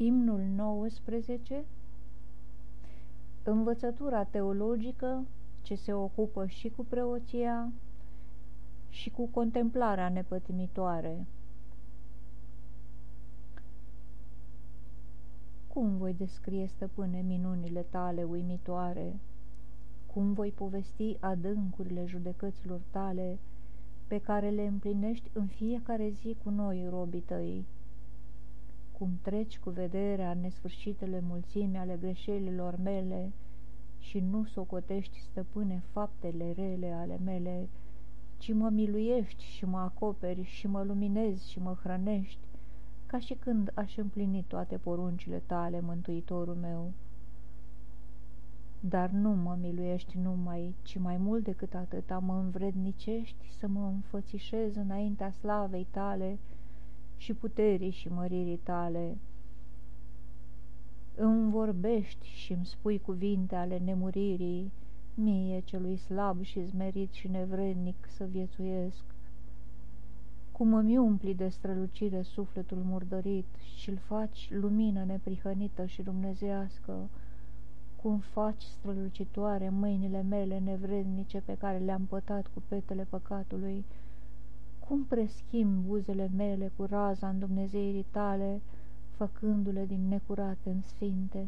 Imnul 19 Învățătura teologică ce se ocupă și cu preoția și cu contemplarea nepătimitoare. Cum voi descrie, stăpâne, minunile tale uimitoare? Cum voi povesti adâncurile judecăților tale pe care le împlinești în fiecare zi cu noi, robii tăi? Cum treci cu vederea nesfârșitele mulțime ale greșelilor mele și nu socotești, stăpâne, faptele rele ale mele, ci mă miluiești și mă acoperi și mă luminezi și mă hrănești, ca și când aș împlini toate poruncile tale, mântuitorul meu. Dar nu mă miluiești numai, ci mai mult decât atâta mă învrednicești să mă înfățișez înaintea slavei tale și puterii și măririi tale. Îmi vorbești și îmi spui cuvinte ale nemuririi, mie celui slab și zmerit și nevrednic să viețuiesc cum îmi umpli de strălucire sufletul murdărit și-l faci lumină neprihănită și dumnezească, cum faci strălucitoare mâinile mele nevrednice pe care le-am pătat cu petele păcatului, cum preschimb buzele mele cu raza în Dumnezeirii tale, făcându-le din necurate în sfinte,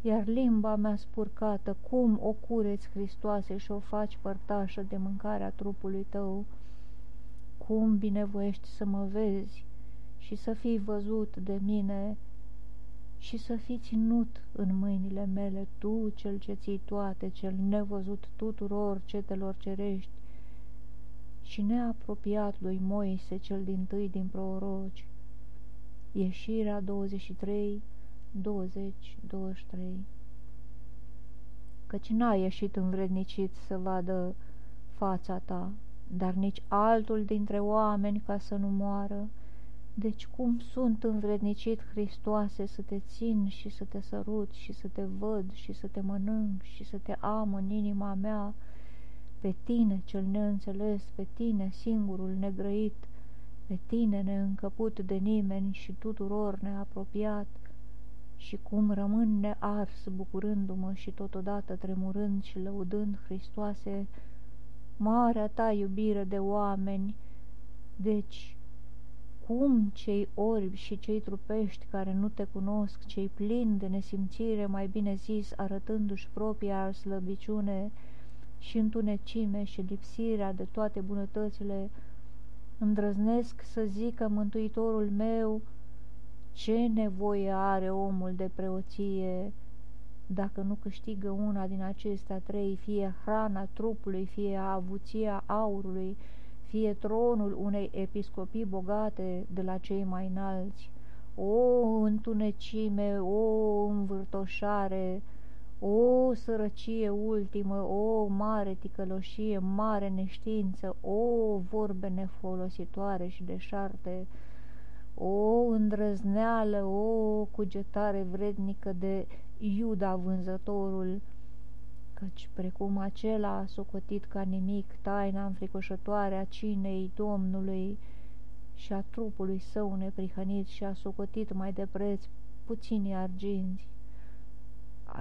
iar limba mea spurcată, cum o cureți, Hristoase, și o faci părtașă de mâncarea trupului tău, cum binevoiești să mă vezi și să fii văzut de mine și să fii ținut în mâinile mele, tu, cel ce ții toate, cel nevăzut tuturor cetelor cerești și neapropiat lui Moise, cel din tâi din proroci. Ieșirea 23, 20, 23 Căci n-a ieșit învrednicit să vadă fața ta, dar nici altul dintre oameni ca să nu moară. Deci cum sunt învrednicit, Hristoase, să te țin și să te sărut și să te văd și să te mănânc și să te am în inima mea, pe tine cel neînțeles, pe tine singurul negrăit, pe tine neîncăput de nimeni și tuturor neapropiat, și cum rămân nears bucurându-mă și totodată tremurând și lăudând Hristoase, marea ta iubire de oameni, deci cum cei orbi și cei trupești care nu te cunosc, cei plini de nesimțire, mai bine zis, arătându-și propria slăbiciune și întunecime și lipsirea de toate bunătățile, îndrăznesc să zică Mântuitorul meu ce nevoie are omul de preoție, dacă nu câștigă una din acestea trei, fie hrana trupului, fie avuția aurului, fie tronul unei episcopii bogate de la cei mai înalți, o întunecime, o învârtoșare, o sărăcie ultimă, o mare ticăloșie, mare neștiință, o vorbe nefolositoare și deșarte, o îndrăzneală, o cugetare vrednică de Iuda vânzătorul, căci precum acela a socotit ca nimic taina înfricoșătoare a cinei Domnului și a trupului său neprihănit și a socotit mai de preț puțini arginți,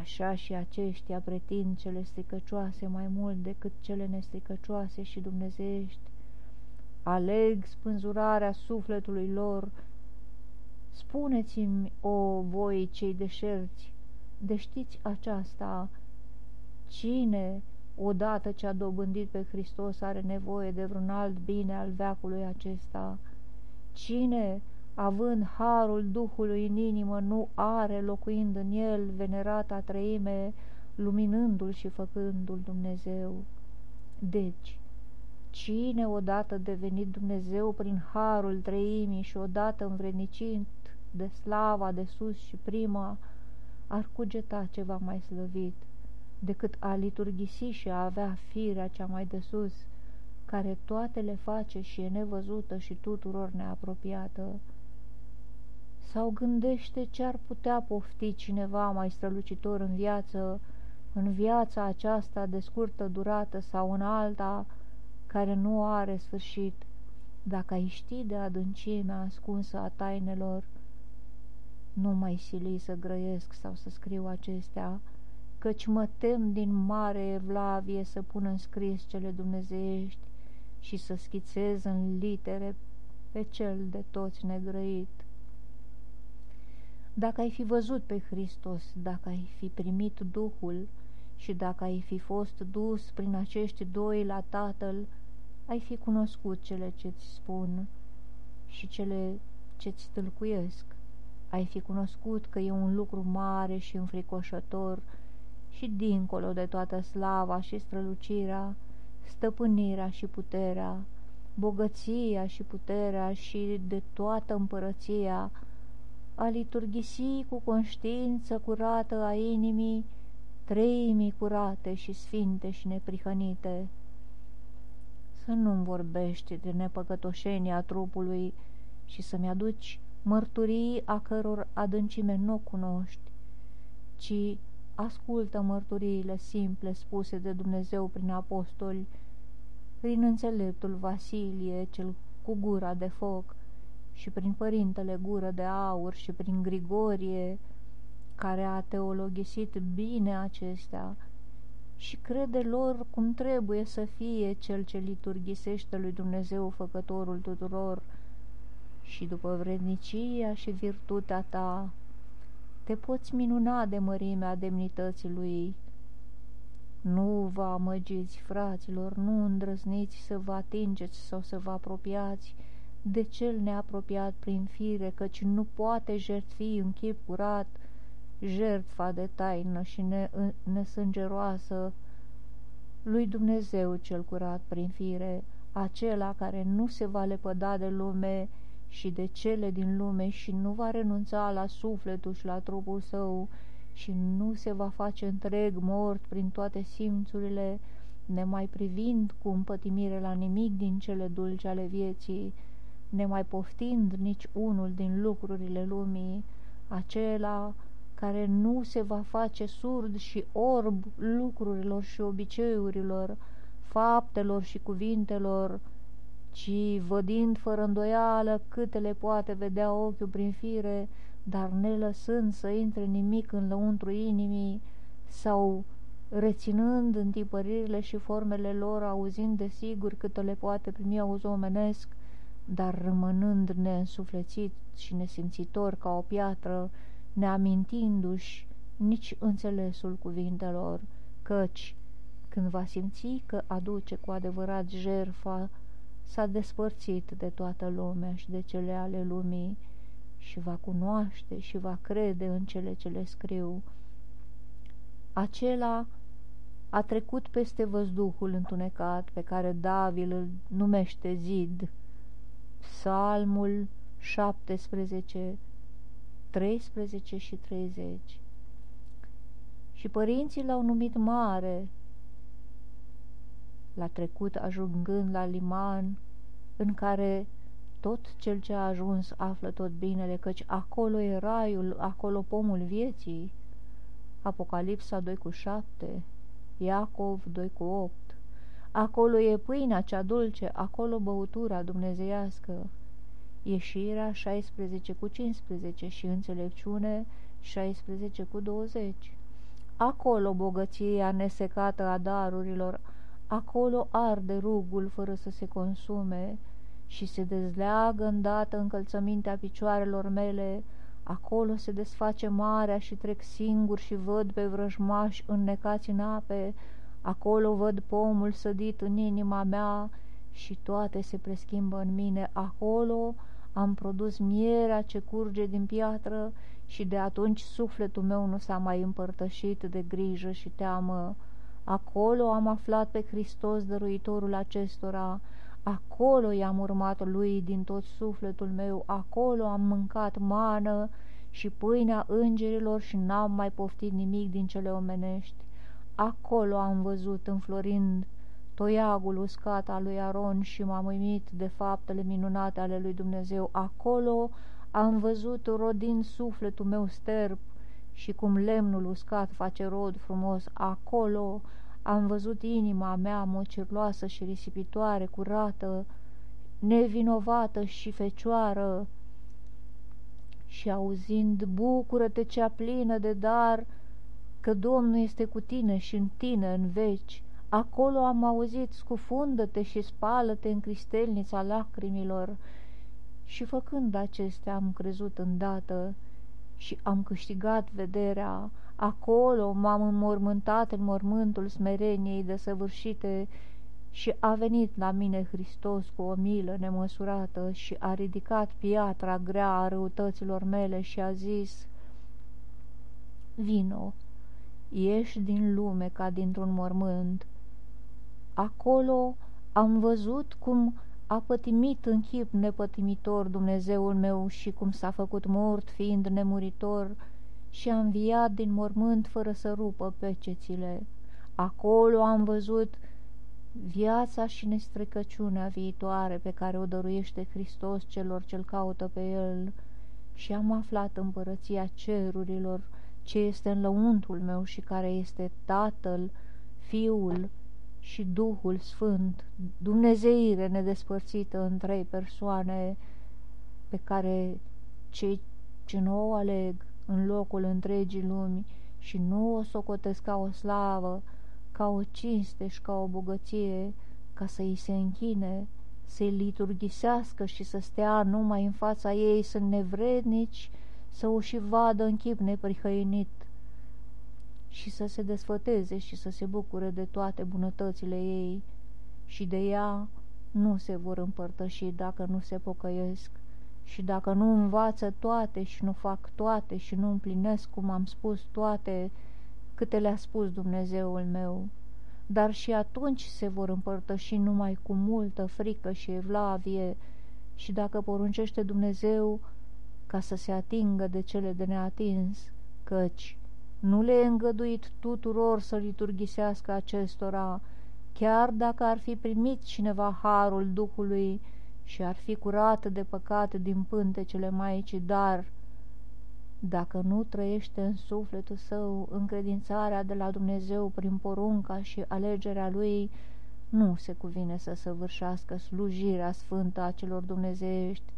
așa și aceștia pretind cele stricăcioase mai mult decât cele nestricăcioase și dumnezeiești, aleg spânzurarea sufletului lor. Spuneți-mi, o voi cei deșerți, de știți aceasta, cine, odată ce a dobândit pe Hristos, are nevoie de vreun alt bine al veacului acesta? Cine, având harul Duhului în inimă, nu are, locuind în el, venerata trăime, luminându-l și făcându-l Dumnezeu? Deci, cine odată devenit Dumnezeu prin harul trăimii și odată învrednicind de slava de sus și prima, ar cugeta ceva mai slăvit decât a liturghisi și a avea firea cea mai de sus, care toate le face și e nevăzută și tuturor neapropiată. Sau gândește ce ar putea pofti cineva mai strălucitor în viață, în viața aceasta de scurtă durată sau în alta care nu are sfârșit, dacă ai ști de adâncimea ascunsă a tainelor, Nu mai sili să grăiesc sau să scriu acestea, căci mă tem din mare evlavie să pun în scris cele dumnezeiești și să schițez în litere pe cel de toți negrăit. Dacă ai fi văzut pe Hristos, dacă ai fi primit Duhul și dacă ai fi fost dus prin acești doi la Tatăl, ai fi cunoscut cele ce-ți spun și cele ce-ți tâlcuiesc. Ai fi cunoscut că e un lucru mare și înfricoșător și dincolo de toată slava și strălucirea, stăpânirea și puterea, bogăția și puterea și de toată împărăția, a liturghisi cu conștiință curată a inimii, treimii curate și sfinte și neprihănite. Să nu-mi vorbești de nepăcătoșenia trupului și să-mi aduci mărturii a căror adâncime nu o cunoști, ci ascultă mărturiile simple spuse de Dumnezeu prin apostoli, prin înțeleptul Vasilie, cel cu gura de foc, și prin părintele gură de aur și prin Grigorie, care a teologisit bine acestea, și crede lor cum trebuie să fie cel ce liturghisește lui Dumnezeu făcătorul tuturor, și după vrednicia și virtutea ta, te poți minuna de mărimea demnității lui. Nu vă amăgiți, fraților, nu îndrăzniți să vă atingeți sau să vă apropiați de cel neapropiat prin fire, căci nu poate jertfi în chip curat jertfa de taină și ne, nesângeroasă lui Dumnezeu cel curat prin fire, acela care nu se va lepăda de lume și de cele din lume și nu va renunța la sufletul și la trupul său și nu se va face întreg mort prin toate simțurile, nemai privind cu împătimire la nimic din cele dulce ale vieții, nemai poftind nici unul din lucrurile lumii, acela care nu se va face surd și orb lucrurilor și obiceiurilor, faptelor și cuvintelor, ci vădind fără îndoială câte le poate vedea ochiul prin fire, dar ne lăsând să intre nimic în lăuntru inimii sau reținând întipăririle și formele lor, auzind de sigur câte le poate primi auz omenesc, dar rămânând neînsuflețit și nesimțitor ca o piatră, neamintindu-și nici înțelesul cuvintelor, căci, când va simți că aduce cu adevărat jerfa, s-a despărțit de toată lumea și de cele ale lumii și va cunoaște și va crede în cele ce le scriu. Acela a trecut peste văzduhul întunecat pe care David îl numește zid. Psalmul 17, 13 și 30 Și părinții l-au numit mare, l-a trecut ajungând la liman, în care tot cel ce a ajuns află tot binele, căci acolo e raiul, acolo pomul vieții. Apocalipsa 2 cu 7, Iacov 2 cu 8. Acolo e pâinea cea dulce, acolo băutura dumnezeiască. Ieșirea 16 cu 15 și înțelepciune 16 cu 20. Acolo bogăția nesecată a darurilor, Acolo arde rugul fără să se consume și se dezleagă îndată încălțămintea picioarelor mele, acolo se desface marea și trec singur și văd pe vrăjmași înnecați în ape, acolo văd pomul sădit în inima mea și toate se preschimbă în mine, acolo am produs mierea ce curge din piatră și de atunci sufletul meu nu s-a mai împărtășit de grijă și teamă, Acolo am aflat pe Hristos dăruitorul acestora, acolo i-am urmat lui din tot sufletul meu, acolo am mâncat mană și pâinea îngerilor și n-am mai poftit nimic din cele omenești. Acolo am văzut înflorind toiagul uscat al lui Aron și m-am uimit de faptele minunate ale lui Dumnezeu. Acolo am văzut rodind sufletul meu sterp și cum lemnul uscat face rod frumos, acolo am văzut inima mea mocirloasă și risipitoare, curată, nevinovată și fecioară, și auzind, bucură-te cea plină de dar, că Domnul este cu tine și în tine în veci. Acolo am auzit, scufundă-te și spală-te în cristelnița lacrimilor. Și făcând acestea am crezut îndată și am câștigat vederea. Acolo m-am înmormântat în mormântul smereniei desăvârșite și a venit la mine Hristos cu o milă nemăsurată și a ridicat piatra grea a răutăților mele și a zis, Vino, ieși din lume ca dintr-un mormânt. Acolo am văzut cum a pătimit în chip nepătimitor Dumnezeul meu și cum s-a făcut mort fiind nemuritor și a înviat din mormânt fără să rupă pecețile. Acolo am văzut viața și nestrecăciunea viitoare pe care o dăruiește Hristos celor ce-L caută pe El și am aflat împărăția cerurilor ce este în lăuntul meu și care este Tatăl, Fiul și Duhul Sfânt, Dumnezeire nedespărțită în trei persoane pe care cei ce nu o aleg în locul întregii lumi și nu o socotesc ca o slavă, ca o cinste și ca o bogăție, ca să îi se închine, să-i liturghisească și să stea numai în fața ei, sunt nevrednici să o și vadă în chip neprihăinit și să se desfăteze și să se bucure de toate bunătățile ei. Și de ea nu se vor împărtăși dacă nu se pocăiesc și dacă nu învață toate și nu fac toate și nu împlinesc, cum am spus, toate câte le-a spus Dumnezeul meu, dar și atunci se vor împărtăși numai cu multă frică și evlavie. Și dacă poruncește Dumnezeu ca să se atingă de cele de neatins, căci nu le e îngăduit tuturor să liturghisească acestora, chiar dacă ar fi primit cineva harul Duhului și ar fi curat de păcate din pântecele Maicii, dar dacă nu trăiește în sufletul său încredințarea de la Dumnezeu prin porunca și alegerea lui, nu se cuvine să săvârșească slujirea sfântă a celor dumnezeiești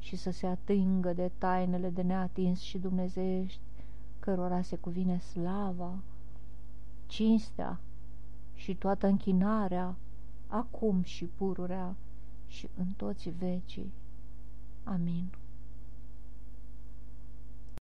și să se atingă de tainele de neatins și dumnezeiești, cărora se cuvine slava, cinstea și toată închinarea, acum și pururea și în toți vecii. Amin.